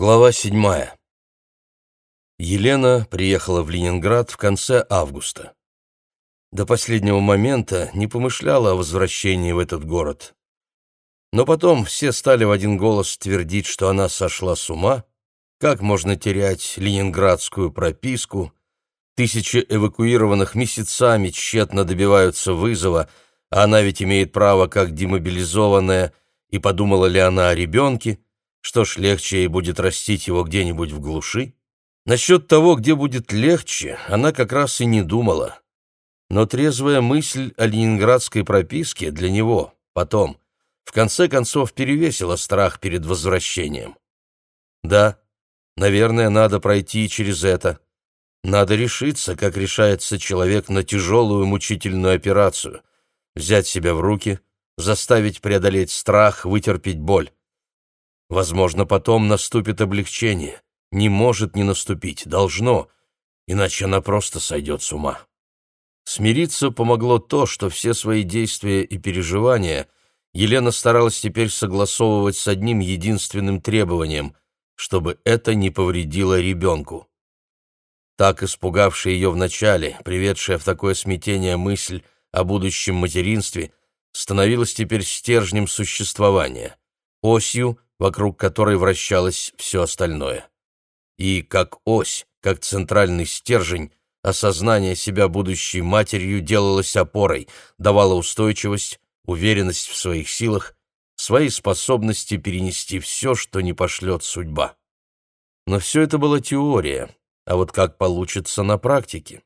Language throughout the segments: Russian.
Глава седьмая. Елена приехала в Ленинград в конце августа. До последнего момента не помышляла о возвращении в этот город. Но потом все стали в один голос твердить, что она сошла с ума, как можно терять ленинградскую прописку, тысячи эвакуированных месяцами тщетно добиваются вызова, а она ведь имеет право как демобилизованная, и подумала ли она о ребенке, что ж, легче ей будет растить его где-нибудь в глуши? Насчет того, где будет легче, она как раз и не думала. Но трезвая мысль о ленинградской прописке для него потом, в конце концов, перевесила страх перед возвращением. Да, наверное, надо пройти через это. Надо решиться, как решается человек на тяжелую мучительную операцию, взять себя в руки, заставить преодолеть страх, вытерпеть боль. Возможно, потом наступит облегчение. Не может не наступить, должно, иначе она просто сойдет с ума. Смириться помогло то, что все свои действия и переживания Елена старалась теперь согласовывать с одним единственным требованием, чтобы это не повредило ребенку. Так испугавшая ее вначале, приведшая в такое смятение мысль о будущем материнстве, становилась теперь стержнем существования, осью, вокруг которой вращалось все остальное. И как ось, как центральный стержень, осознание себя будущей матерью делалось опорой, давало устойчивость, уверенность в своих силах, свои способности перенести все, что не пошлет судьба. Но все это была теория, а вот как получится на практике?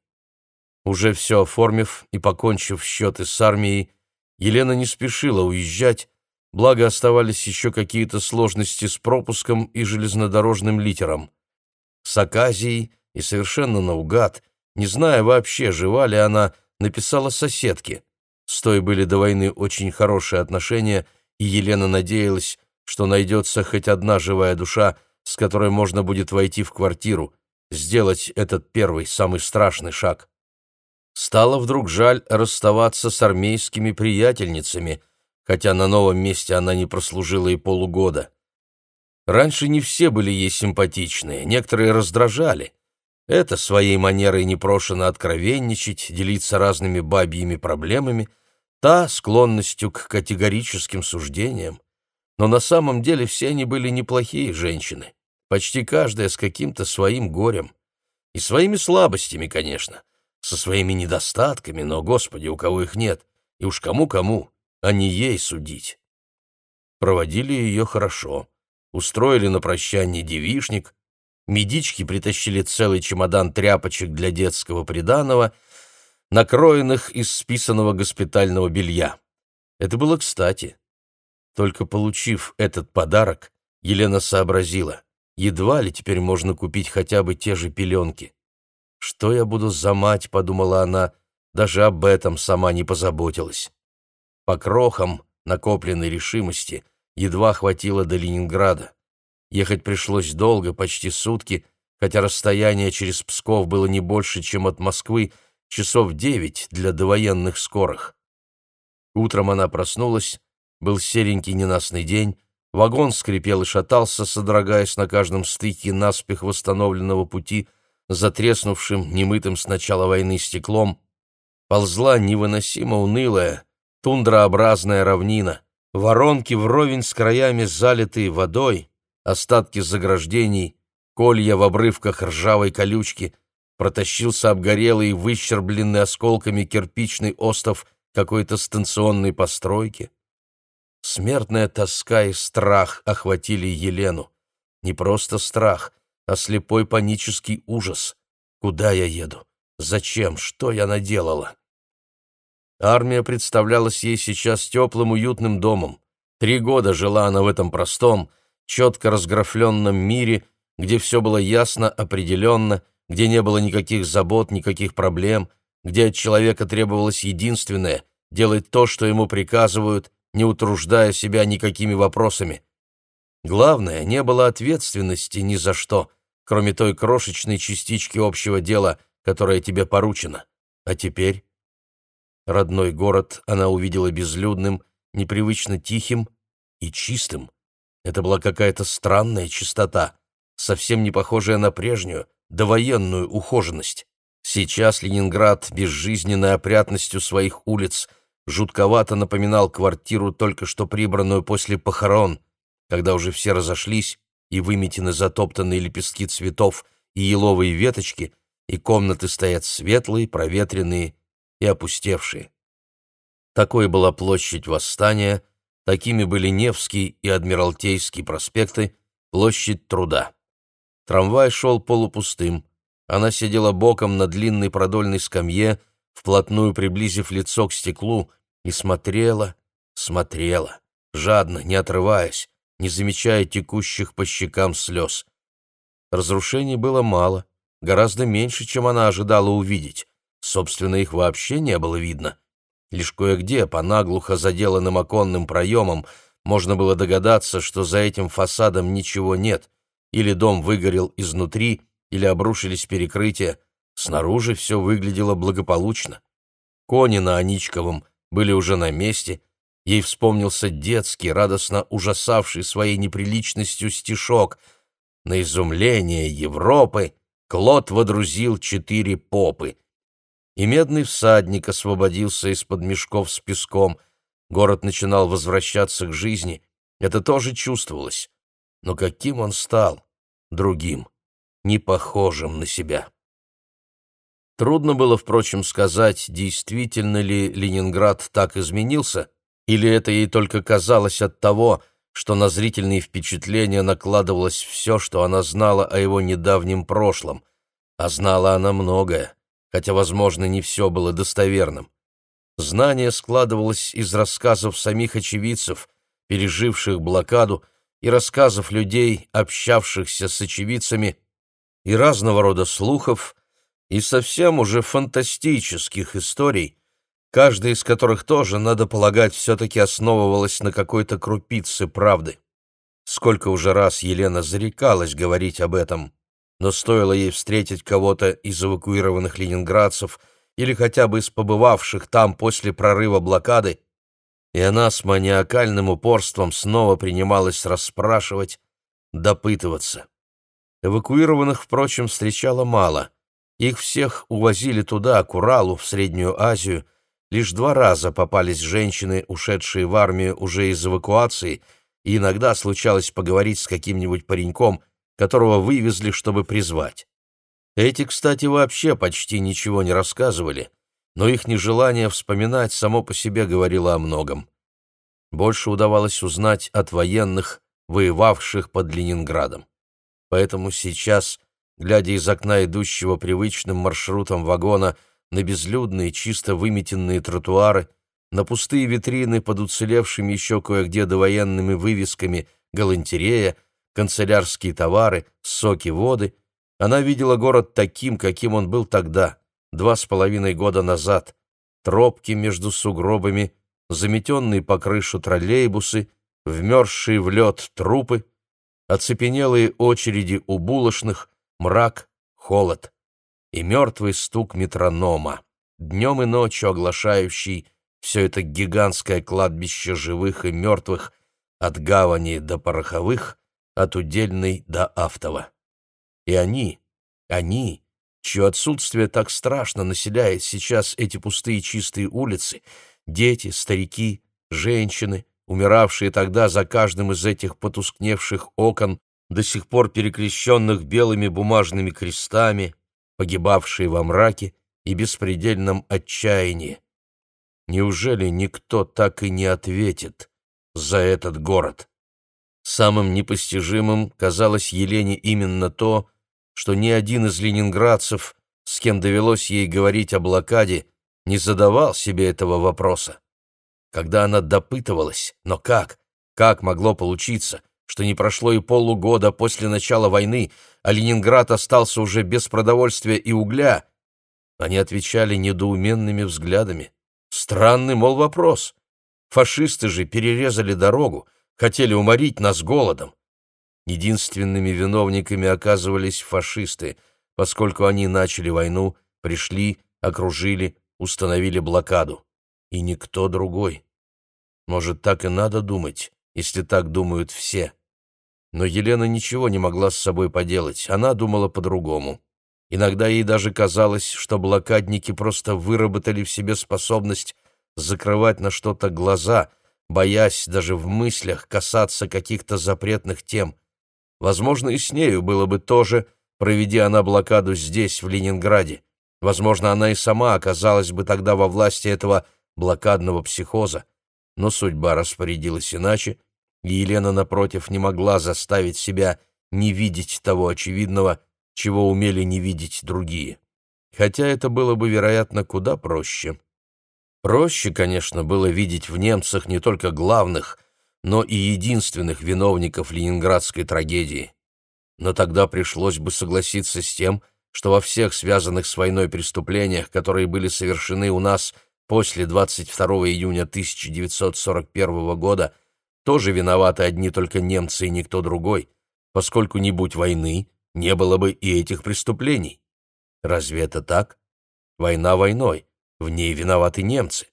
Уже все оформив и покончив счеты с армией, Елена не спешила уезжать, благо оставались еще какие-то сложности с пропуском и железнодорожным литером. С Аказией и совершенно наугад, не зная вообще, жива ли она, написала соседке. С той были до войны очень хорошие отношения, и Елена надеялась, что найдется хоть одна живая душа, с которой можно будет войти в квартиру, сделать этот первый, самый страшный шаг. Стало вдруг жаль расставаться с армейскими приятельницами — хотя на новом месте она не прослужила и полугода. Раньше не все были ей симпатичны, некоторые раздражали. Это своей манерой непрошено откровенничать, делиться разными бабьими проблемами, та склонностью к категорическим суждениям. Но на самом деле все они были неплохие женщины, почти каждая с каким-то своим горем. И своими слабостями, конечно, со своими недостатками, но, господи, у кого их нет, и уж кому-кому, а не ей судить. Проводили ее хорошо, устроили на прощание девишник, медички притащили целый чемодан тряпочек для детского приданого, накроенных из списанного госпитального белья. Это было кстати. Только получив этот подарок, Елена сообразила, едва ли теперь можно купить хотя бы те же пеленки. «Что я буду за мать?» — подумала она, даже об этом сама не позаботилась. По крохам накопленной решимости едва хватило до Ленинграда. Ехать пришлось долго, почти сутки, хотя расстояние через Псков было не больше, чем от Москвы, часов девять для довоенных скорых. Утром она проснулась, был серенький ненастный день, вагон скрипел и шатался, содрогаясь на каждом стыке наспех восстановленного пути, затреснувшим, немытым с начала войны стеклом, ползла невыносимо унылая, тундраобразная равнина, воронки вровень с краями залитые водой, остатки заграждений, колья в обрывках ржавой колючки, протащился обгорелый и выщербленный осколками кирпичный остов какой-то станционной постройки. Смертная тоска и страх охватили Елену. Не просто страх, а слепой панический ужас. Куда я еду? Зачем? Что я наделала? Армия представлялась ей сейчас теплым уютным домом. Три года жила она в этом простом, четко разграфленном мире, где все было ясно, определенно, где не было никаких забот, никаких проблем, где от человека требовалось единственное — делать то, что ему приказывают, не утруждая себя никакими вопросами. Главное, не было ответственности ни за что, кроме той крошечной частички общего дела, которая тебе поручена. А теперь Родной город она увидела безлюдным, непривычно тихим и чистым. Это была какая-то странная чистота, совсем не похожая на прежнюю, довоенную ухоженность. Сейчас Ленинград безжизненной опрятностью своих улиц жутковато напоминал квартиру, только что прибранную после похорон, когда уже все разошлись и выметены затоптанные лепестки цветов и еловые веточки, и комнаты стоят светлые, проветренные и опустевшие. Такой была площадь Восстания, такими были Невский и Адмиралтейский проспекты, площадь Труда. Трамвай шел полупустым. Она сидела боком на длинной продольной скамье, вплотную приблизив лицо к стеклу, и смотрела, смотрела, жадно, не отрываясь, не замечая текущих по щекам слез. Разрушений было мало, гораздо меньше, чем она ожидала увидеть. Собственно, их вообще не было видно. Лишь кое-где, по наглухо заделанным оконным проемам, можно было догадаться, что за этим фасадом ничего нет, или дом выгорел изнутри, или обрушились перекрытия. Снаружи все выглядело благополучно. Кони на Аничковом были уже на месте. Ей вспомнился детский, радостно ужасавший своей неприличностью стишок. На изумление Европы Клод водрузил четыре попы. И медный всадник освободился из-под мешков с песком. Город начинал возвращаться к жизни. Это тоже чувствовалось. Но каким он стал? Другим не похожим на себя. Трудно было, впрочем, сказать, действительно ли Ленинград так изменился, или это ей только казалось от того, что на зрительные впечатления накладывалось все, что она знала о его недавнем прошлом, а знала она многое, хотя, возможно, не все было достоверным. Знание складывалось из рассказов самих очевидцев, переживших блокаду, и рассказов людей, общавшихся с очевидцами и разного рода слухов, и совсем уже фантастических историй, каждая из которых тоже, надо полагать, все-таки основывалась на какой-то крупице правды. Сколько уже раз Елена зарекалась говорить об этом, но стоило ей встретить кого-то из эвакуированных ленинградцев или хотя бы из побывавших там после прорыва блокады, и она с маниакальным упорством снова принималась расспрашивать, допытываться. Эвакуированных, впрочем, встречало мало. Их всех увозили туда, к Уралу, в Среднюю Азию. Лишь два раза попались женщины, ушедшие в армию уже из эвакуации, и иногда случалось поговорить с каким-нибудь пареньком, которого вывезли, чтобы призвать. Эти, кстати, вообще почти ничего не рассказывали, но их нежелание вспоминать само по себе говорило о многом. Больше удавалось узнать от военных, воевавших под Ленинградом. Поэтому сейчас, глядя из окна идущего привычным маршрутом вагона на безлюдные, чисто выметенные тротуары, на пустые витрины под уцелевшими еще кое-где довоенными вывесками «Галантерея», «Канцелярские товары», «Соки воды», она видела город таким, каким он был тогда, два с половиной года назад. Тропки между сугробами, заметенные по крышу троллейбусы, вмерзшие в лед трупы, оцепенелые очереди у булочных, мрак, холод и мертвый стук метронома, днем и ночью оглашающий все это гигантское кладбище живых и мертвых от гавани до пороховых, от удельной до автова. И они, они, чье отсутствие так страшно населяет сейчас эти пустые чистые улицы, дети, старики, женщины, умиравшие тогда за каждым из этих потускневших окон, до сих пор перекрещенных белыми бумажными крестами, погибавшие во мраке и беспредельном отчаянии. Неужели никто так и не ответит за этот город? Самым непостижимым казалось Елене именно то, что ни один из ленинградцев, с кем довелось ей говорить о блокаде, не задавал себе этого вопроса когда она допытывалась, но как, как могло получиться, что не прошло и полугода после начала войны, а Ленинград остался уже без продовольствия и угля, они отвечали недоуменными взглядами. Странный, мол, вопрос. Фашисты же перерезали дорогу, хотели уморить нас голодом. Единственными виновниками оказывались фашисты, поскольку они начали войну, пришли, окружили, установили блокаду и никто другой. Может, так и надо думать, если так думают все. Но Елена ничего не могла с собой поделать, она думала по-другому. Иногда ей даже казалось, что блокадники просто выработали в себе способность закрывать на что-то глаза, боясь даже в мыслях касаться каких-то запретных тем. Возможно, и с нею было бы то же, проведи она блокаду здесь, в Ленинграде. Возможно, она и сама оказалась бы тогда во власти этого блокадного психоза. Но судьба распорядилась иначе, и Елена, напротив, не могла заставить себя не видеть того очевидного, чего умели не видеть другие. Хотя это было бы, вероятно, куда проще. Проще, конечно, было видеть в немцах не только главных, но и единственных виновников ленинградской трагедии. Но тогда пришлось бы согласиться с тем, что во всех связанных с войной преступлениях, которые были совершены у нас после 22 июня 1941 года, тоже виноваты одни только немцы и никто другой, поскольку не будь войны, не было бы и этих преступлений. Разве это так? Война войной, в ней виноваты немцы.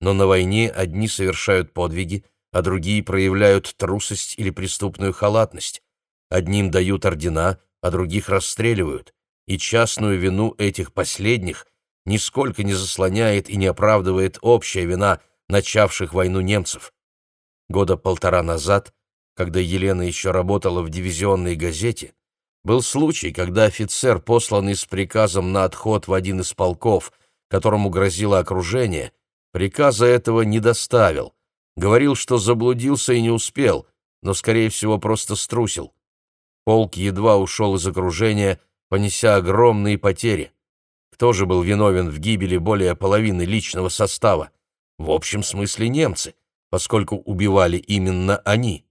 Но на войне одни совершают подвиги, а другие проявляют трусость или преступную халатность. Одним дают ордена, а других расстреливают. И частную вину этих последних нисколько не заслоняет и не оправдывает общая вина начавших войну немцев. Года полтора назад, когда Елена еще работала в дивизионной газете, был случай, когда офицер, посланный с приказом на отход в один из полков, которому грозило окружение, приказа этого не доставил. Говорил, что заблудился и не успел, но, скорее всего, просто струсил. Полк едва ушел из окружения, понеся огромные потери. Кто же был виновен в гибели более половины личного состава? В общем смысле немцы поскольку убивали именно они.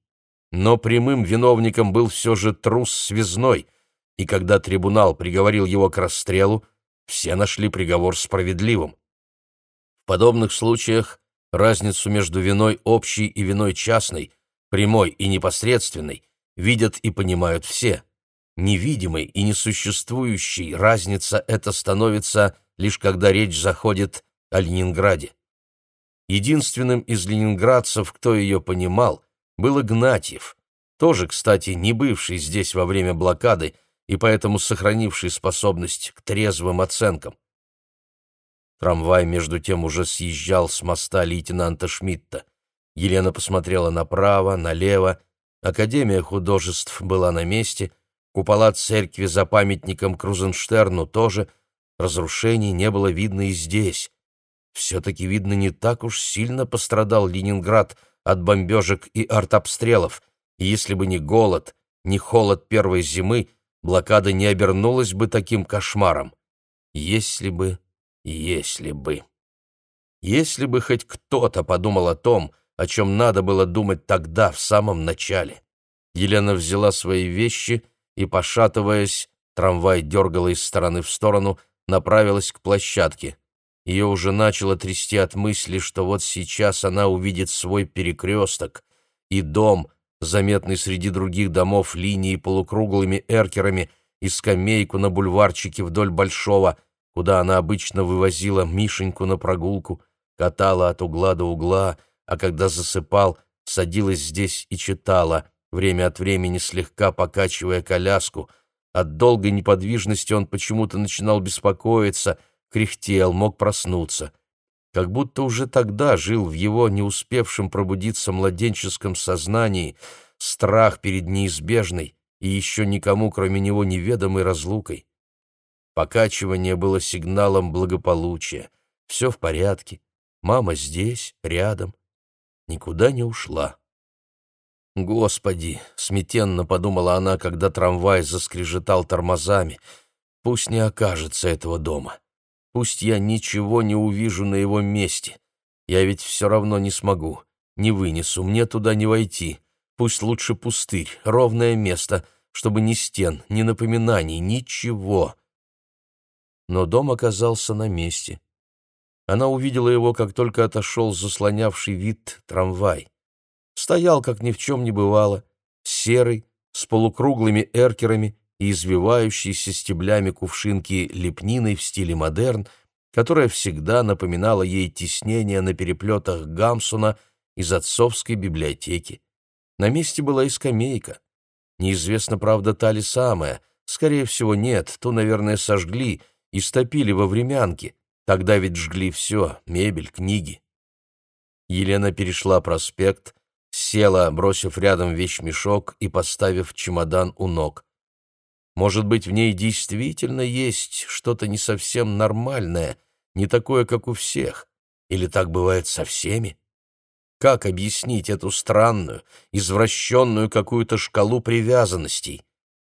Но прямым виновником был все же трус связной, и когда трибунал приговорил его к расстрелу, все нашли приговор справедливым. В подобных случаях разницу между виной общей и виной частной, прямой и непосредственной, видят и понимают все. Невидимой и несуществующей разница эта становится лишь когда речь заходит о Ленинграде. Единственным из ленинградцев, кто ее понимал, был Игнатьев, тоже, кстати, не бывший здесь во время блокады и поэтому сохранивший способность к трезвым оценкам. Трамвай, между тем, уже съезжал с моста лейтенанта Шмидта. Елена посмотрела направо, налево. Академия художеств была на месте, купола церкви за памятником Крузенштерну тоже. Разрушений не было видно и здесь. Все-таки, видно, не так уж сильно пострадал Ленинград от бомбежек и артобстрелов, и если бы не голод, не холод первой зимы, блокада не обернулась бы таким кошмаром. Если бы, если бы. Если бы хоть кто-то подумал о том, о чем надо было думать тогда, в самом начале. Елена взяла свои вещи и, пошатываясь, трамвай дергала из стороны в сторону, направилась к площадке. Ее уже начало трясти от мысли, что вот сейчас она увидит свой перекресток и дом, заметный среди других домов линии полукруглыми эркерами, и скамейку на бульварчике вдоль Большого, куда она обычно вывозила Мишеньку на прогулку, катала от угла до угла, а когда засыпал, садилась здесь и читала, время от времени слегка покачивая коляску. От долгой неподвижности он почему-то начинал беспокоиться — кряхтел, мог проснуться. Как будто уже тогда жил в его не успевшем пробудиться младенческом сознании страх перед неизбежной и еще никому, кроме него, неведомой разлукой. Покачивание было сигналом благополучия. Все в порядке. Мама здесь, рядом. Никуда не ушла. «Господи!» — смятенно подумала она, когда трамвай заскрежетал тормозами. «Пусть не окажется этого дома. Пусть я ничего не увижу на его месте. Я ведь все равно не смогу, не вынесу, мне туда не войти. Пусть лучше пустырь, ровное место, чтобы ни стен, ни напоминаний, ничего. Но дом оказался на месте. Она увидела его, как только отошел заслонявший вид трамвай. Стоял, как ни в чем не бывало, серый, с полукруглыми эркерами и извивающейся стеблями кувшинки лепниной в стиле модерн, которая всегда напоминала ей тиснение на переплетах Гамсуна из отцовской библиотеки. На месте была и скамейка. Неизвестно, правда, та ли самая. Скорее всего, нет, ту, наверное, сожгли и стопили во времянке. Тогда ведь жгли все — мебель, книги. Елена перешла проспект, села, бросив рядом вещмешок и поставив чемодан у ног. Может быть, в ней действительно есть что-то не совсем нормальное, не такое, как у всех. Или так бывает со всеми? Как объяснить эту странную, извращенную какую-то шкалу привязанностей?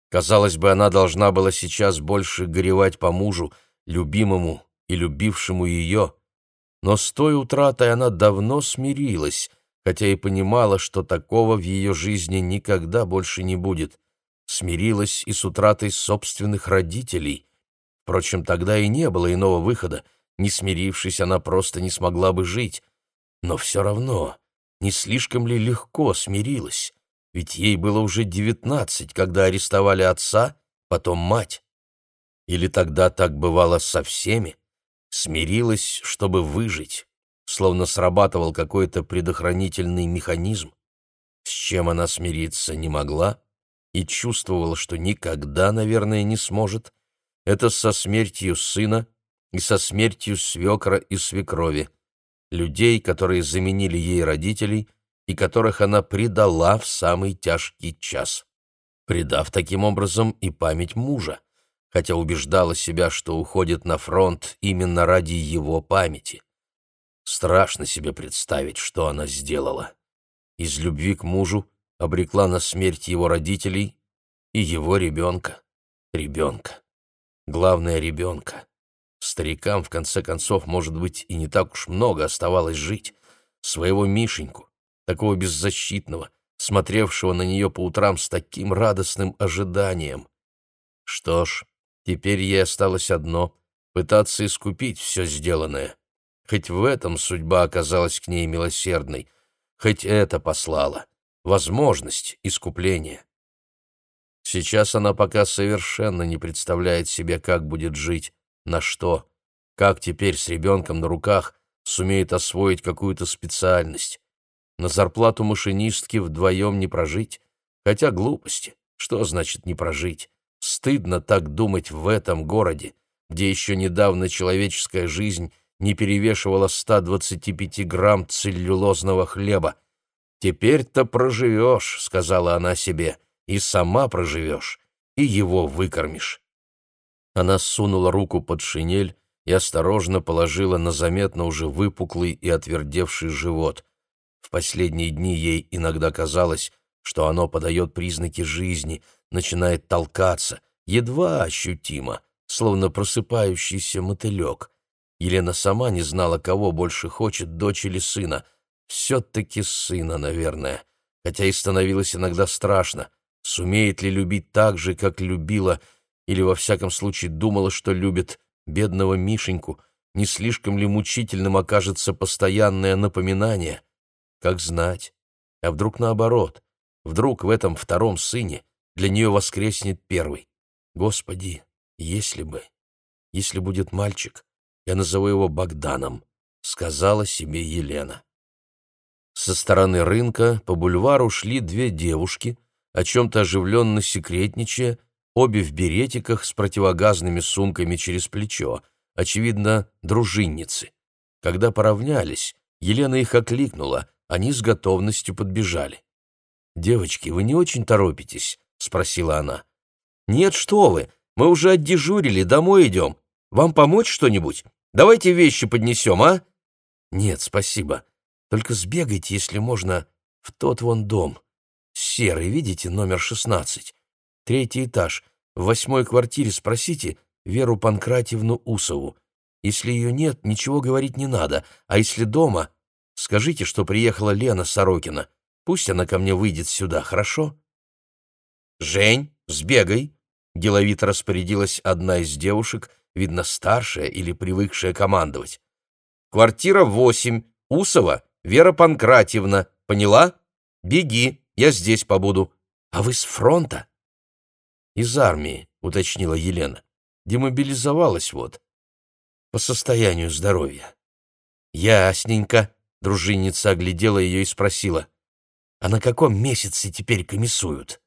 Казалось бы, она должна была сейчас больше горевать по мужу, любимому и любившему ее. Но с той утратой она давно смирилась, хотя и понимала, что такого в ее жизни никогда больше не будет. Смирилась и с утратой собственных родителей. Впрочем, тогда и не было иного выхода. Не смирившись, она просто не смогла бы жить. Но все равно не слишком ли легко смирилась? Ведь ей было уже девятнадцать, когда арестовали отца, потом мать. Или тогда так бывало со всеми? Смирилась, чтобы выжить, словно срабатывал какой-то предохранительный механизм. С чем она смириться не могла и чувствовала, что никогда, наверное, не сможет, это со смертью сына и со смертью свекра и свекрови людей, которые заменили ей родителей и которых она предала в самый тяжкий час, предав таким образом и память мужа, хотя убеждала себя, что уходит на фронт именно ради его памяти. Страшно себе представить, что она сделала. Из любви к мужу обрекла на смерть его родителей и его ребенка. Ребенка. Главное, ребенка. Старикам, в конце концов, может быть, и не так уж много оставалось жить. Своего Мишеньку, такого беззащитного, смотревшего на нее по утрам с таким радостным ожиданием. Что ж, теперь ей осталось одно — пытаться искупить все сделанное. Хоть в этом судьба оказалась к ней милосердной, хоть это послала. Возможность искупления. Сейчас она пока совершенно не представляет себе, как будет жить. На что? Как теперь с ребенком на руках сумеет освоить какую-то специальность? На зарплату машинистки вдвоем не прожить? Хотя глупости. Что значит не прожить? Стыдно так думать в этом городе, где еще недавно человеческая жизнь не перевешивала 125 грамм целлюлозного хлеба. «Теперь-то проживешь», — сказала она себе, — «и сама проживешь, и его выкормишь». Она сунула руку под шинель и осторожно положила на заметно уже выпуклый и отвердевший живот. В последние дни ей иногда казалось, что оно подает признаки жизни, начинает толкаться, едва ощутимо, словно просыпающийся мотылек. Елена сама не знала, кого больше хочет, дочь или сына. Все-таки сына, наверное. Хотя и становилось иногда страшно. Сумеет ли любить так же, как любила или во всяком случае думала, что любит бедного Мишеньку, не слишком ли мучительным окажется постоянное напоминание? Как знать? А вдруг наоборот? Вдруг в этом втором сыне для нее воскреснет первый? Господи, если бы, если будет мальчик, я назову его Богданом, сказала себе Елена. Со стороны рынка по бульвару шли две девушки, о чем-то оживленно секретничая, обе в беретиках с противогазными сумками через плечо, очевидно, дружинницы. Когда поравнялись, Елена их окликнула, они с готовностью подбежали. «Девочки, вы не очень торопитесь?» — спросила она. «Нет, что вы, мы уже отдежурили, домой идем. Вам помочь что-нибудь? Давайте вещи поднесем, а?» «Нет, спасибо. Только сбегайте, если можно, в тот вон дом. Серый, видите, номер шестнадцать. Третий этаж. В восьмой квартире спросите Веру Панкратьевну Усову. Если ее нет, ничего говорить не надо, а если дома, скажите, что приехала Лена Сорокина. Пусть она ко мне выйдет сюда, хорошо? «Жень, сбегай!» — деловито распорядилась одна из девушек, видно, старшая или привыкшая командовать. «Квартира восемь, Усова, Вера Панкратьевна, поняла? Беги, я здесь побуду. А вы с фронта?» «Из армии», — уточнила Елена. «Демобилизовалась вот. По состоянию здоровья». «Ясненько», — дружинница оглядела ее и спросила. «А на каком месяце теперь комиссуют?»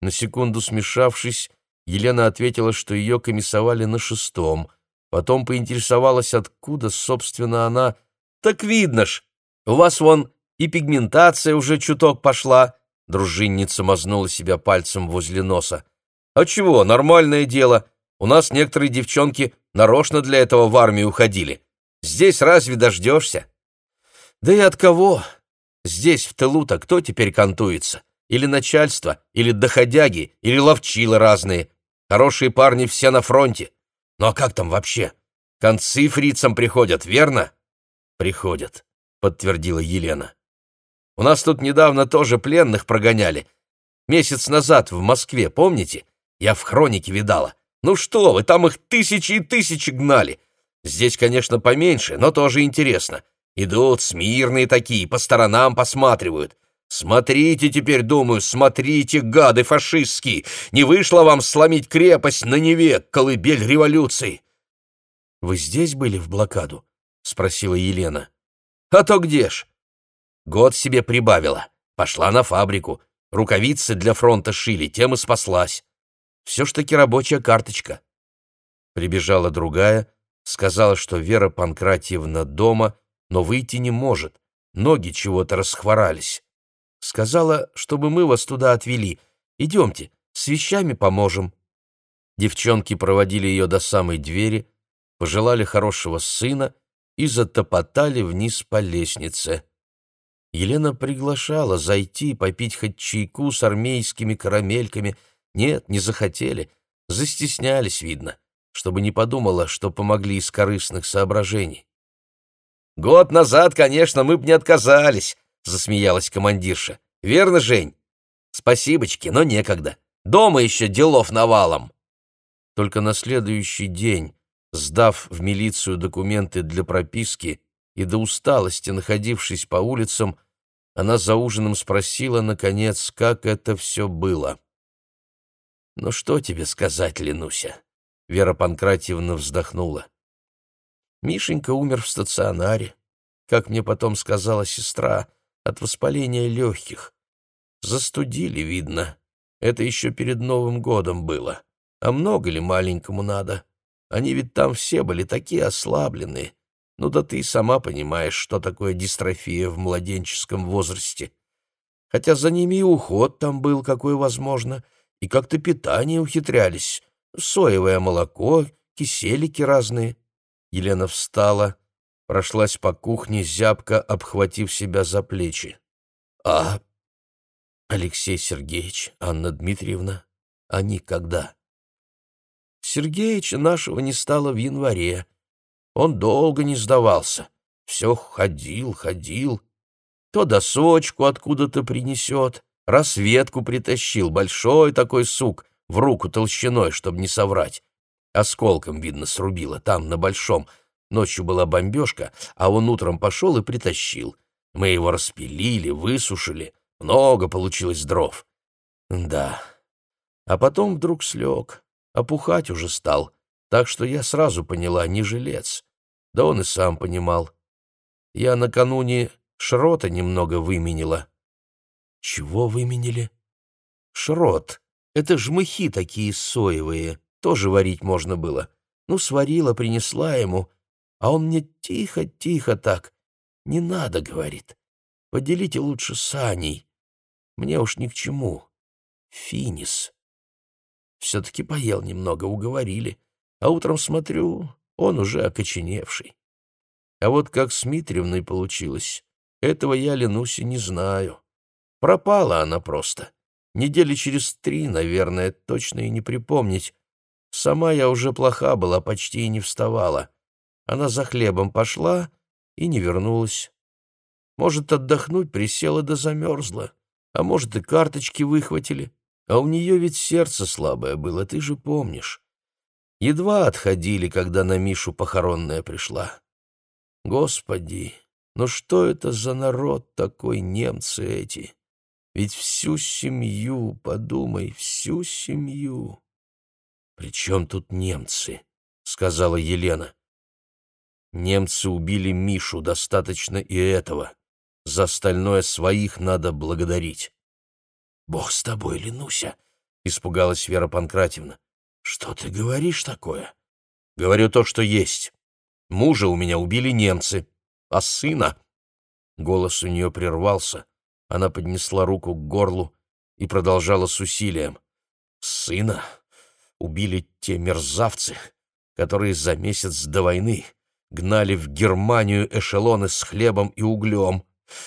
На секунду смешавшись, Елена ответила, что ее комиссовали на шестом. Потом поинтересовалась, откуда, собственно, она... «Так видно ж! У вас вон и пигментация уже чуток пошла!» Дружинница мазнула себя пальцем возле носа. «А чего, нормальное дело. У нас некоторые девчонки нарочно для этого в армию уходили. Здесь разве дождешься?» «Да и от кого? Здесь, в тылу-то, кто теперь кантуется? Или начальство, или доходяги, или ловчилы разные. Хорошие парни все на фронте. Ну а как там вообще? Концы фрицам приходят, верно?» «Приходят», — подтвердила Елена. «У нас тут недавно тоже пленных прогоняли. Месяц назад в Москве, помните? Я в хронике видала. Ну что вы, там их тысячи и тысячи гнали. Здесь, конечно, поменьше, но тоже интересно. Идут смирные такие, по сторонам посматривают. Смотрите теперь, думаю, смотрите, гады фашистские. Не вышло вам сломить крепость на Неве, колыбель революции. Вы здесь были в блокаду? спросила Елена. А то где ж? Год себе прибавила. Пошла на фабрику. Рукавицы для фронта шили, тем и спаслась. Все ж таки рабочая карточка. Прибежала другая, сказала, что Вера Панкратьевна дома, но выйти не может, ноги чего-то расхворались. Сказала, чтобы мы вас туда отвели. Идемте, с вещами поможем. Девчонки проводили ее до самой двери, пожелали хорошего сына и затопотали вниз по лестнице. Елена приглашала зайти, попить хоть чайку с армейскими карамельками. Нет, не захотели, застеснялись, видно, чтобы не подумала, что помогли из корыстных соображений. «Год назад, конечно, мы б не отказались», — засмеялась командирша. «Верно, Жень? Спасибочки, но некогда. Дома еще делов навалом». Только на следующий день, сдав в милицию документы для прописки и до усталости находившись по улицам, она за ужином спросила, наконец, как это все было. «Ну что тебе сказать, Ленуся?» Вера Панкратьевна вздохнула. Мишенька умер в стационаре, как мне потом сказала сестра, от воспаления легких. Застудили, видно. Это еще перед Новым годом было. А много ли маленькому надо? Они ведь там все были такие ослабленные. Ну да ты сама понимаешь, что такое дистрофия в младенческом возрасте. Хотя за ними и уход там был какой возможно, и как-то питание ухитрялись. Соевое молоко, киселики разные. Елена встала, прошлась по кухне, зябко обхватив себя за плечи. «А Алексей Сергеевич, Анна Дмитриевна, они когда?» Сергеича нашего не стало в январе. Он долго не сдавался. Все ходил, ходил. То досочку откуда-то принесет, рассветку притащил, большой такой сук, в руку толщиной, чтобы не соврать. Осколком, видно, срубило, там, на Большом. Ночью была бомбежка, а он утром пошел и притащил. Мы его распилили, высушили. Много получилось дров. Да. А потом вдруг слег. Опухать уже стал. Так что я сразу поняла, не жилец. Да он и сам понимал. Я накануне шрота немного выменила. Чего выменили? Шрот. Это жмыхи такие соевые тоже варить можно было. Ну, сварила, принесла ему, а он мне тихо-тихо так. «Не надо», — говорит. «Поделите лучше с Аней. Мне уж ни к чему. Финис». Все-таки поел немного, уговорили. А утром смотрю, он уже окоченевший. А вот как с Митревной получилось, этого я, Ленуси, не знаю. Пропала она просто. Недели через три, наверное, точно и не припомнить. Сама я уже плоха была, почти и не вставала. Она за хлебом пошла и не вернулась. Может, отдохнуть присела да замерзла, а может, и карточки выхватили. А у нее ведь сердце слабое было, ты же помнишь. Едва отходили, когда на Мишу похоронная пришла. Господи, ну что это за народ такой, немцы эти? Ведь всю семью, подумай, всю семью. «При чем тут немцы?» — сказала Елена. «Немцы убили Мишу, достаточно и этого. За остальное своих надо благодарить». «Бог с тобой, Ленуся. — испугалась Вера Панкратьевна. «Что ты говоришь такое?» «Говорю то, что есть. Мужа у меня убили немцы, а сына...» Голос у нее прервался. Она поднесла руку к горлу и продолжала с усилием. «Сына убили те мерзавцы, которые за месяц до войны гнали в Германию эшелоны с хлебом и углем,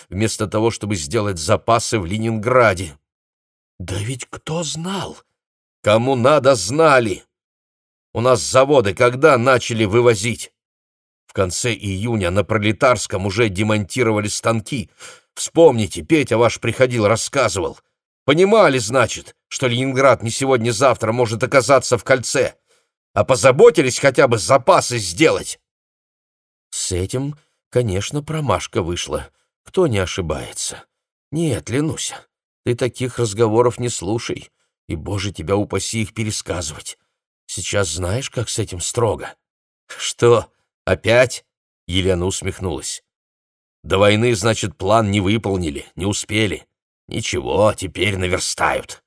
вместо того, чтобы сделать запасы в Ленинграде. Да ведь кто знал? Кому надо, знали. У нас заводы когда начали вывозить? В конце июня на Пролетарском уже демонтировали станки. Вспомните, Петя ваш приходил, рассказывал. Понимали, значит, что Ленинград не сегодня-завтра может оказаться в кольце. А позаботились хотя бы запасы сделать. С этим, конечно, промашка вышла. Кто не ошибается? Нет, Ленуся, ты таких разговоров не слушай, и, Боже, тебя упаси их пересказывать. Сейчас знаешь, как с этим строго. Что, опять? Елена усмехнулась. До войны, значит, план не выполнили, не успели. Ничего, теперь наверстают.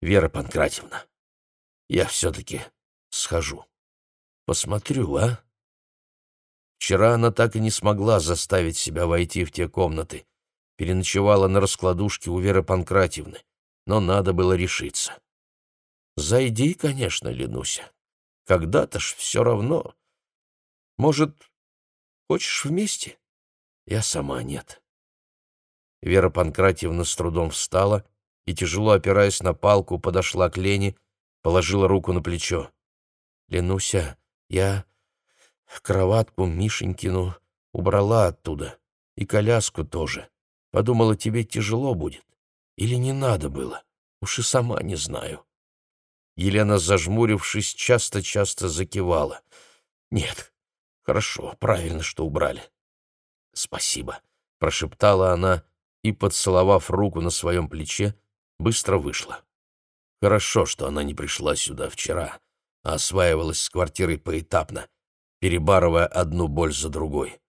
Вера Панкратьевна, я все-таки схожу. Посмотрю, а? Вчера она так и не смогла заставить себя войти в те комнаты. Переночевала на раскладушке у Веры Панкратьевны, но надо было решиться. «Зайди, конечно, Ленуся. Когда-то ж все равно. Может, хочешь вместе? Я сама нет». Вера Панкратьевна с трудом встала и, тяжело опираясь на палку, подошла к Лене, положила руку на плечо. «Ленуся, я кроватку Мишенькину убрала оттуда, и коляску тоже. Подумала, тебе тяжело будет. Или не надо было, уж и сама не знаю». Елена, зажмурившись, часто-часто закивала. «Нет, хорошо, правильно, что убрали». «Спасибо», — прошептала она и, поцеловав руку на своем плече, быстро вышла. Хорошо, что она не пришла сюда вчера, а осваивалась с квартирой поэтапно, перебарывая одну боль за другой.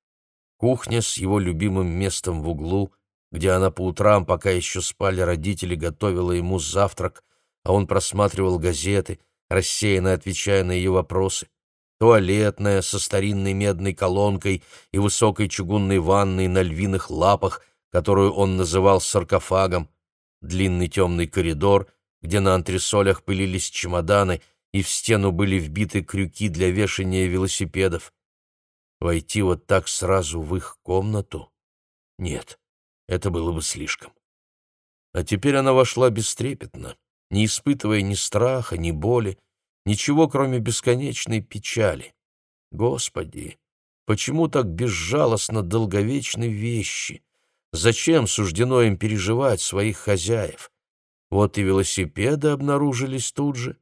Кухня с его любимым местом в углу, где она по утрам, пока еще спали родители, готовила ему завтрак, а он просматривал газеты, рассеянно отвечая на ее вопросы. Туалетная со старинной медной колонкой и высокой чугунной ванной на львиных лапах, которую он называл саркофагом, длинный темный коридор, где на антресолях пылились чемоданы и в стену были вбиты крюки для вешания велосипедов. Войти вот так сразу в их комнату? Нет, это было бы слишком. А теперь она вошла бестрепетно, не испытывая ни страха, ни боли, ничего, кроме бесконечной печали. Господи, почему так безжалостно долговечны вещи? Зачем суждено им переживать своих хозяев? Вот и велосипеды обнаружились тут же.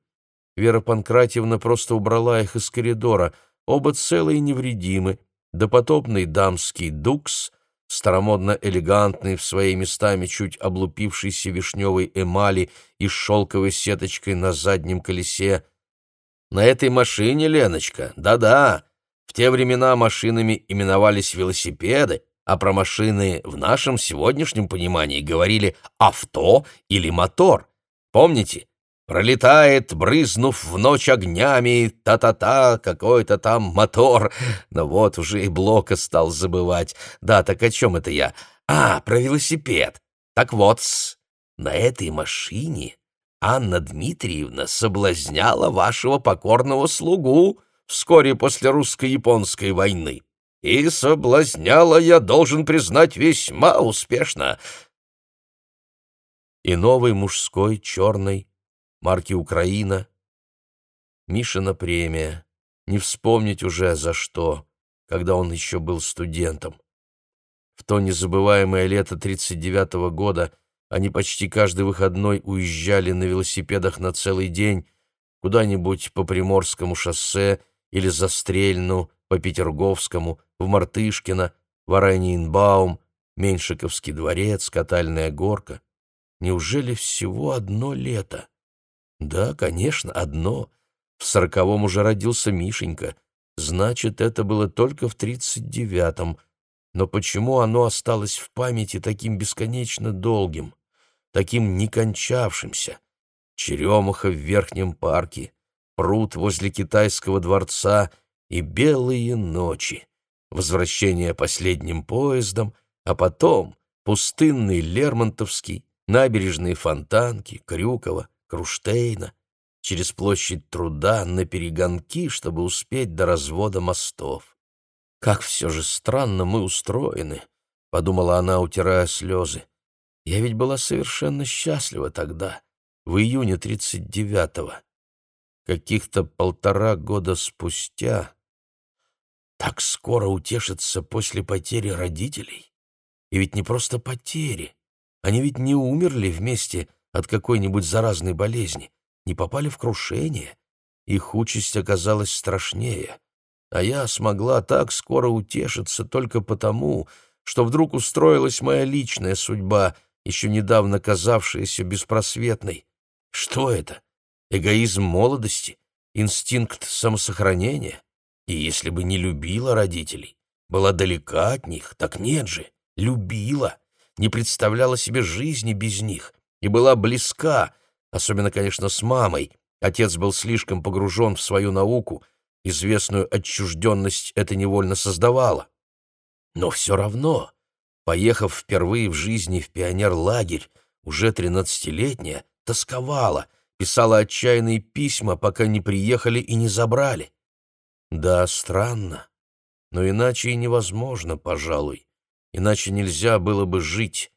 Вера Панкратьевна просто убрала их из коридора, оба целые и невредимы, допотопный дамский дукс, старомодно-элегантный в своей местами чуть облупившейся вишневой эмали и шелковой сеточкой на заднем колесе. На этой машине, Леночка, да-да, в те времена машинами именовались велосипеды, а про машины в нашем сегодняшнем понимании говорили «авто» или «мотор». Помните? Пролетает, брызнув в ночь огнями, та-та-та, какой-то там мотор. Но вот уже и Блока стал забывать. Да, так о чем это я? А, про велосипед. Так вот, на этой машине Анна Дмитриевна соблазняла вашего покорного слугу вскоре после русско-японской войны. И соблазняла я, должен признать, весьма успешно. И новый мужской черный марки «Украина». Мишина премия. Не вспомнить уже за что, когда он еще был студентом. В то незабываемое лето 39-го года они почти каждый выходной уезжали на велосипедах на целый день куда-нибудь по Приморскому шоссе или за Стрельну, по Петерговскому, в Мартышкино, в Араньинбаум, Меньшиковский дворец, Катальная горка. Неужели всего одно лето? Да, конечно, одно. В сороковом уже родился Мишенька. Значит, это было только в тридцать девятом. Но почему оно осталось в памяти таким бесконечно долгим, таким некончавшимся? черемуха в верхнем парке, пруд возле китайского дворца и белые ночи, возвращение последним поездом, а потом пустынный Лермонтовский, набережные Фонтанки, Крюкова, Круштейна, через площадь труда на перегонки, чтобы успеть до развода мостов. «Как все же странно мы устроены», — подумала она, утирая слезы. «Я ведь была совершенно счастлива тогда, в июне тридцать девятого. Каких-то полтора года спустя так скоро утешиться после потери родителей? И ведь не просто потери. Они ведь не умерли вместе от какой-нибудь заразной болезни, не попали в крушение. Их участь оказалась страшнее. А я смогла так скоро утешиться только потому, что вдруг устроилась моя личная судьба, еще недавно казавшаяся беспросветной. Что это? Эгоизм молодости? Инстинкт самосохранения? И если бы не любила родителей, была далека от них, так нет же, любила, не представляла себе жизни без них и была близка, особенно, конечно, с мамой. Отец был слишком погружен в свою науку, известную отчужденность это невольно создавало. Но все равно, поехав впервые в жизни в пионерлагерь, уже тринадцатилетняя, тосковала, писала отчаянные письма, пока не приехали и не забрали. Да, странно, но иначе и невозможно, пожалуй. Иначе нельзя было бы жить,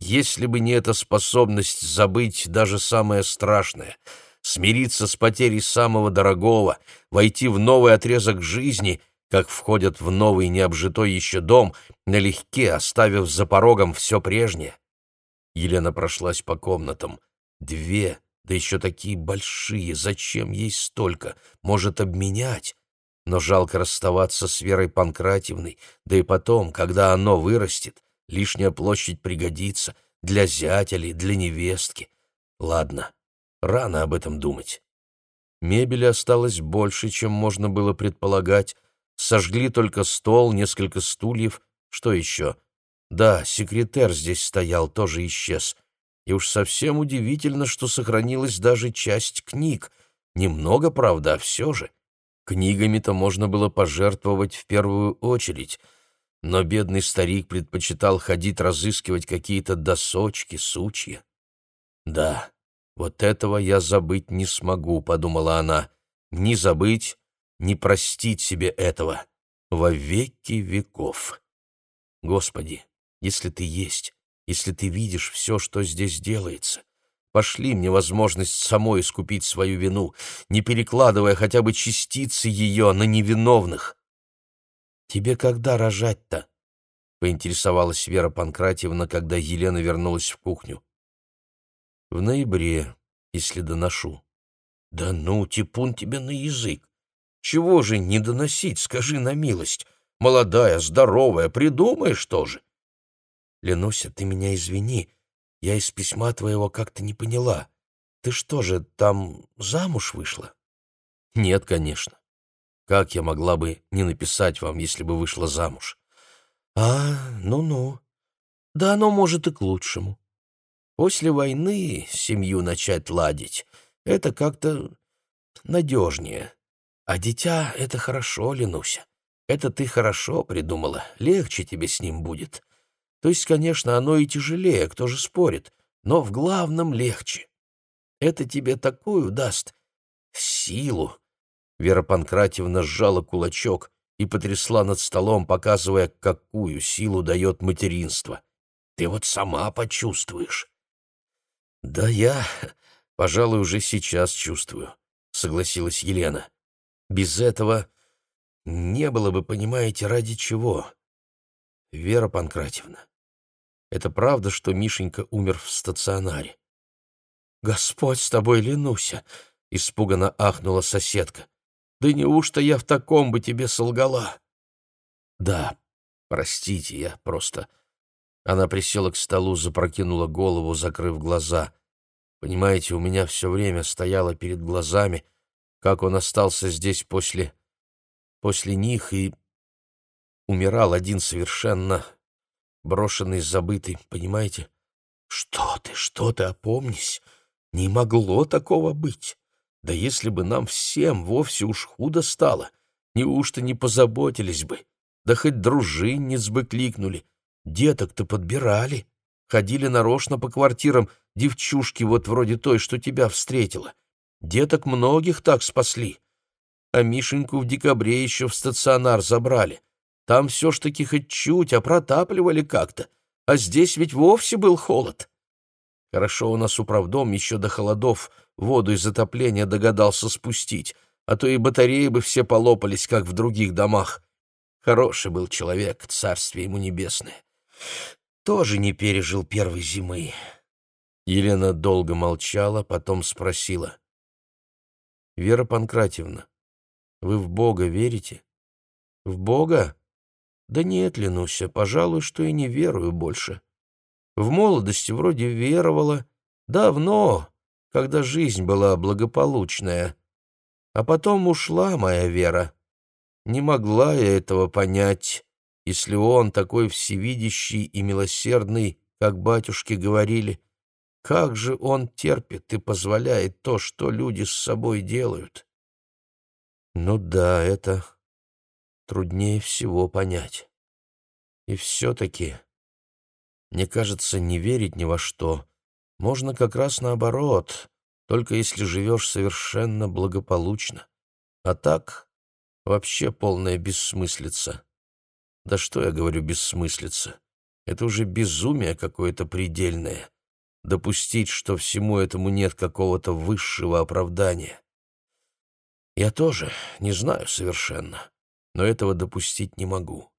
если бы не эта способность забыть даже самое страшное, смириться с потерей самого дорогого, войти в новый отрезок жизни, как входят в новый необжитой еще дом, налегке оставив за порогом все прежнее. Елена прошлась по комнатам. Две, да еще такие большие, зачем ей столько? Может, обменять? но жалко расставаться с Верой Панкратьевной, да и потом, когда оно вырастет, лишняя площадь пригодится для зятя ли, для невестки. Ладно, рано об этом думать. Мебели осталось больше, чем можно было предполагать. Сожгли только стол, несколько стульев. Что еще? Да, секретер здесь стоял, тоже исчез. И уж совсем удивительно, что сохранилась даже часть книг. Немного, правда, а все же. Книгами-то можно было пожертвовать в первую очередь, но бедный старик предпочитал ходить разыскивать какие-то досочки, сучья. «Да, вот этого я забыть не смогу», — подумала она, — «ни забыть, ни простить себе этого во веки веков. Господи, если ты есть, если ты видишь все, что здесь делается, Пошли мне возможность самой искупить свою вину, не перекладывая хотя бы частицы ее на невиновных. «Тебе когда рожать-то?» — поинтересовалась Вера Панкратьевна, когда Елена вернулась в кухню. «В ноябре, если доношу». «Да ну, типун тебе на язык! Чего же не доносить, скажи на милость? Молодая, здоровая, придумаешь тоже!» «Ленуся, ты меня извини, я из письма твоего как-то не поняла. Ты что же, там замуж вышла? Нет, конечно. Как я могла бы не написать вам, если бы вышла замуж? А, ну-ну. Да оно может и к лучшему. После войны семью начать ладить — это как-то надежнее. А дитя — это хорошо, Ленуся. Это ты хорошо придумала, легче тебе с ним будет. То есть, конечно, оно и тяжелее, кто же спорит, но в главном легче. Это тебе такую даст силу. Вера Панкратьевна сжала кулачок и потрясла над столом, показывая, какую силу дает материнство. Ты вот сама почувствуешь. Да я, пожалуй, уже сейчас чувствую, согласилась Елена. Без этого не было бы, понимаете, ради чего. Вера Панкратьевна, это правда, что Мишенька умер в стационаре? Господь с тобой, Ленуся! Испуганно ахнула соседка. Да неужто я в таком бы тебе солгала? Да, простите, я просто... Она присела к столу, запрокинула голову, закрыв глаза. Понимаете, у меня все время стояло перед глазами, как он остался здесь после... после них и умирал один совершенно брошенный, забытый, понимаете? Что ты, что ты, опомнись. Не могло такого быть. Да если бы нам всем вовсе уж худо стало, неужто не позаботились бы? Да хоть дружинниц бы кликнули, деток-то подбирали. Ходили нарочно по квартирам девчушки вот вроде той, что тебя встретила. Деток многих так спасли. А Мишеньку в декабре еще в стационар забрали. Там все ж таки хоть чуть, а протапливали как-то. А здесь ведь вовсе был холод. Хорошо у нас управдом еще до холодов воду из отопления догадался спустить, а то и батареи бы все полопались, как в других домах. Хороший был человек, царствие ему небесное. Тоже не пережил первой зимы. Елена долго молчала, потом спросила. «Вера Панкратьевна, вы в Бога верите?» «В Бога? Да нет, Ленуся, пожалуй, что и не верую больше. В молодости вроде веровала, давно, когда жизнь была благополучная. А потом ушла моя вера. Не могла я этого понять, если он такой всевидящий и милосердный, как батюшки говорили. Как же он терпит и позволяет то, что люди с собой делают? Ну да, это труднее всего понять. И все-таки, мне кажется, не верить ни во что можно как раз наоборот, только если живешь совершенно благополучно. А так вообще полная бессмыслица. Да что я говорю бессмыслица? Это уже безумие какое-то предельное допустить, что всему этому нет какого-то высшего оправдания. Я тоже не знаю совершенно, но этого допустить не могу.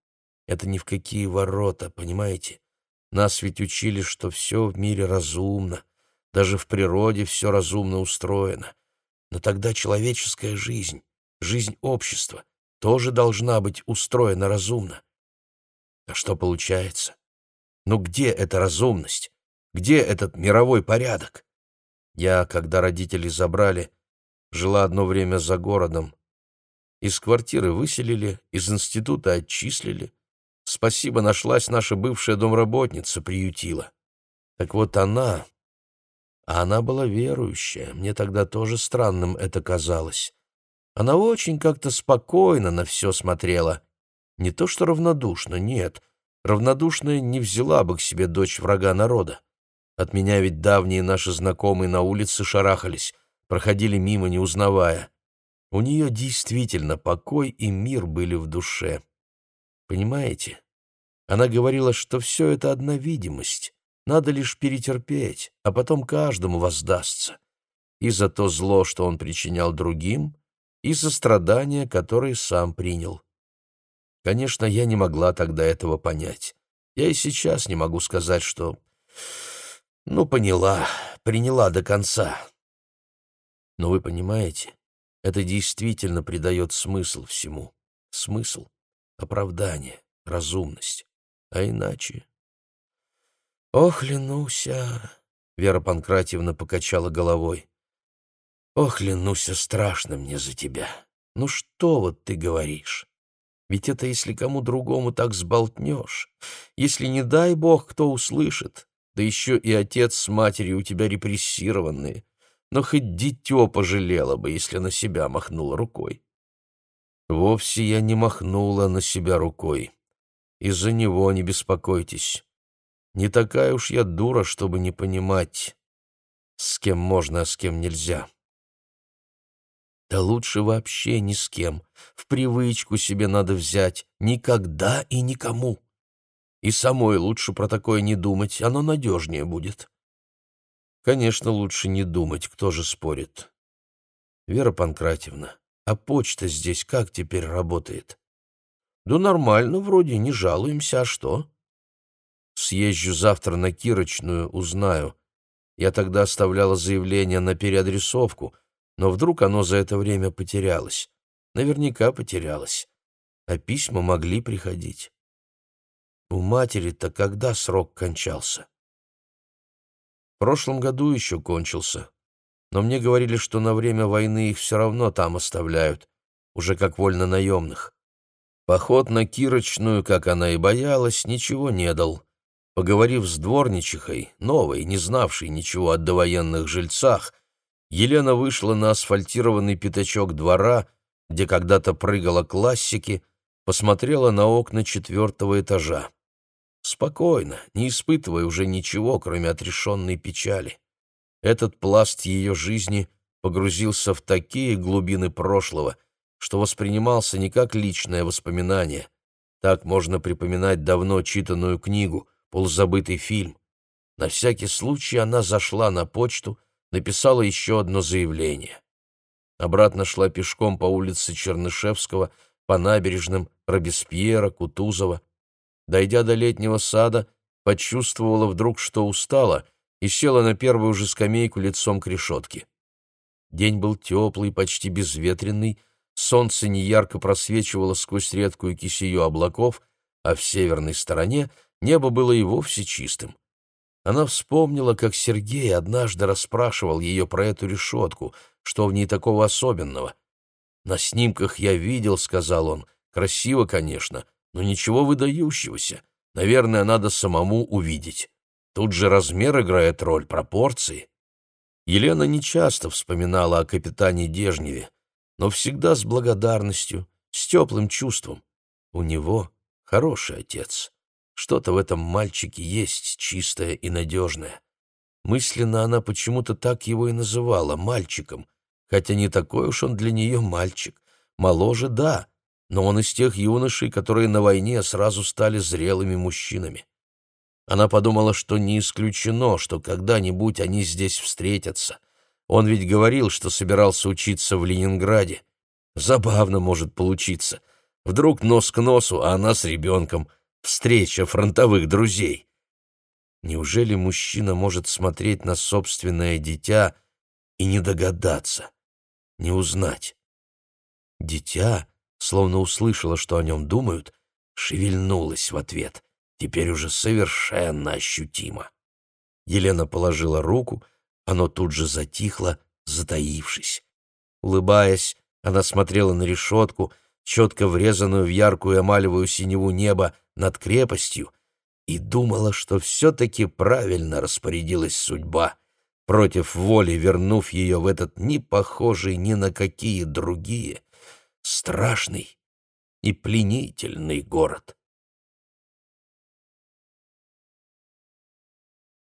Это ни в какие ворота, понимаете? Нас ведь учили, что все в мире разумно, даже в природе все разумно устроено. Но тогда человеческая жизнь, жизнь общества, тоже должна быть устроена разумно. А что получается? Ну где эта разумность? Где этот мировой порядок? Я, когда родители забрали, жила одно время за городом. Из квартиры выселили, из института отчислили. Спасибо, нашлась наша бывшая домработница, приютила. Так вот она... А она была верующая, мне тогда тоже странным это казалось. Она очень как-то спокойно на все смотрела. Не то что равнодушно, нет. Равнодушная не взяла бы к себе дочь врага народа. От меня ведь давние наши знакомые на улице шарахались, проходили мимо, не узнавая. У нее действительно покой и мир были в душе. Понимаете? Она говорила, что все это одна видимость, надо лишь перетерпеть, а потом каждому воздастся. И за то зло, что он причинял другим, и за страдания, которые сам принял. Конечно, я не могла тогда этого понять. Я и сейчас не могу сказать, что ну, поняла, приняла до конца. Но вы понимаете, это действительно придает смысл всему. Смысл, оправдание, разумность. А иначе... Ох, Ленуся! Вера Панкратьевна покачала головой. Ох, Ленуся, страшно мне за тебя. Ну что вот ты говоришь? Ведь это если кому другому так сболтнешь, если, не дай бог, кто услышит, да еще и отец с матерью у тебя репрессированные. Но хоть дитё пожалела бы, если на себя махнула рукой. Вовсе я не махнула на себя рукой. Из-за него не беспокойтесь. Не такая уж я дура, чтобы не понимать, с кем можно, а с кем нельзя. Да лучше вообще ни с кем. В привычку себе надо взять. Никогда и никому. И самой лучше про такое не думать, оно надежнее будет. Конечно, лучше не думать, кто же спорит. Вера Панкратьевна, а почта здесь как теперь работает? Да нормально, вроде, не жалуемся, а что? Съезжу завтра на Кирочную, узнаю. Я тогда оставляла заявление на переадресовку, но вдруг оно за это время потерялось. Наверняка потерялось. А письма могли приходить. У матери-то когда срок кончался? В прошлом году еще кончился. Но мне говорили, что на время войны их все равно там оставляют, уже как вольно наемных. Поход на Кирочную, как она и боялась, ничего не дал. Поговорив с дворничихой, новой, не знавшей ничего о довоенных жильцах, Елена вышла на асфальтированный пятачок двора, где когда-то прыгала классики, посмотрела на окна четвертого этажа. Спокойно, не испытывая уже ничего, кроме отрешенной печали. Этот пласт ее жизни погрузился в такие глубины прошлого, что воспринимался не как личное воспоминание. Так можно припоминать давно читанную книгу, полузабытый фильм. На всякий случай она зашла на почту, написала еще одно заявление. Обратно шла пешком по улице Чернышевского, по набережным Робеспьера, Кутузова. Дойдя до летнего сада, почувствовала вдруг, что устала, и села на первую же скамейку лицом к решетке. День был теплый, почти безветренный, солнце неярко просвечивало сквозь редкую кисею облаков, а в северной стороне небо было и вовсе чистым. Она вспомнила, как Сергей однажды расспрашивал ее про эту решетку, что в ней такого особенного. «На снимках я видел», — сказал он, — «красиво, конечно, но ничего выдающегося. Наверное, надо самому увидеть. Тут же размер играет роль, пропорции». Елена нечасто вспоминала о капитане Дежневе, но всегда с благодарностью, с теплым чувством. У него хороший отец. Что-то в этом мальчике есть чистое и надежное. Мысленно она почему-то так его и называла, мальчиком, хотя не такой уж он для нее мальчик. Моложе, да, но он из тех юношей, которые на войне сразу стали зрелыми мужчинами. Она подумала, что не исключено, что когда-нибудь они здесь встретятся. Он ведь говорил, что собирался учиться в Ленинграде. Забавно может получиться. Вдруг нос к носу, а она с ребенком. Встреча фронтовых друзей. Неужели мужчина может смотреть на собственное дитя и не догадаться, не узнать? Дитя, словно услышала, что о нем думают, шевельнулась в ответ теперь уже совершенно ощутимо. Елена положила руку, оно тут же затихло, затаившись. Улыбаясь, она смотрела на решетку, четко врезанную в яркую эмалевую синеву неба над крепостью, и думала, что все-таки правильно распорядилась судьба, против воли вернув ее в этот не похожий ни на какие другие, страшный и пленительный город.